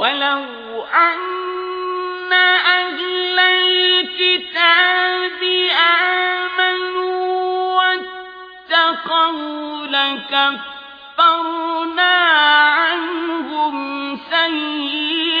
ولو أن آمنوا واتقوا لكفرنا عنهم سيئاتهم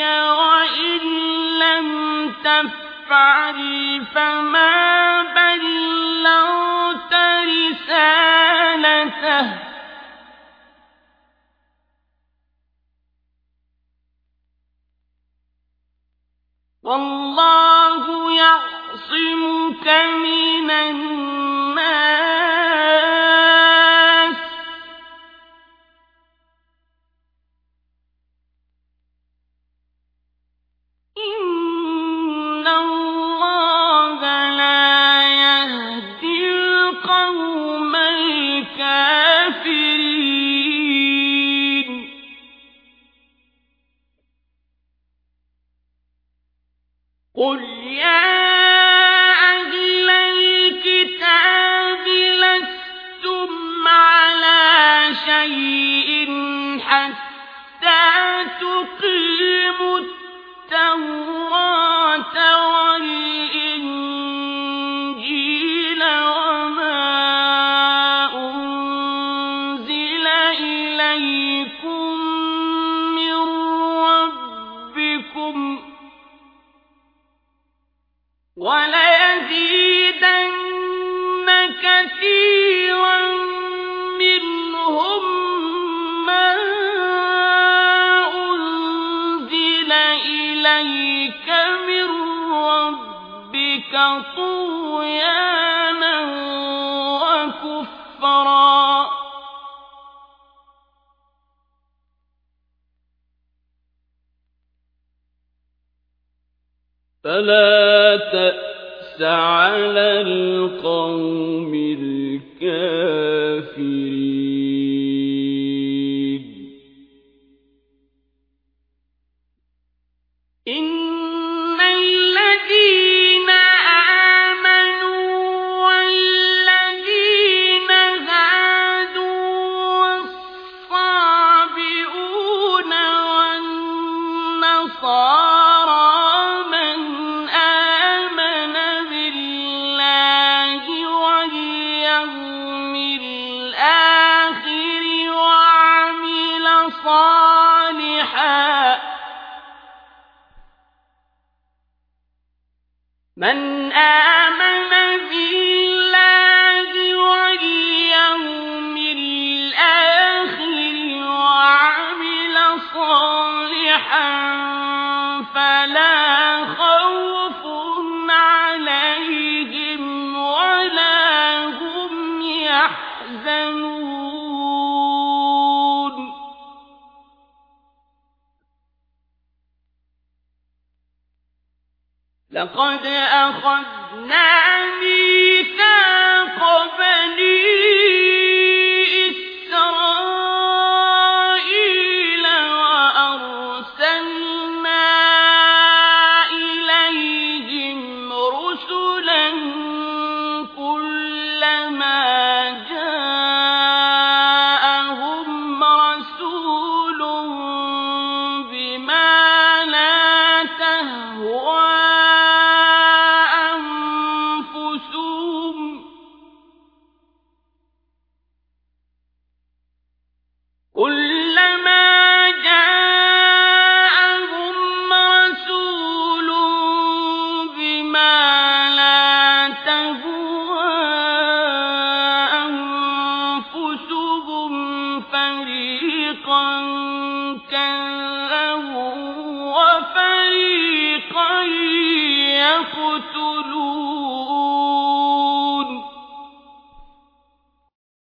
وإن لم تفعل فما والله يعصمك من الناس. قل وكفرا فلا تأس على القوم الكافرين من آمن بالله واليوم الآخر وعمل صالحا لقد أخذنا ميثاق بني لهم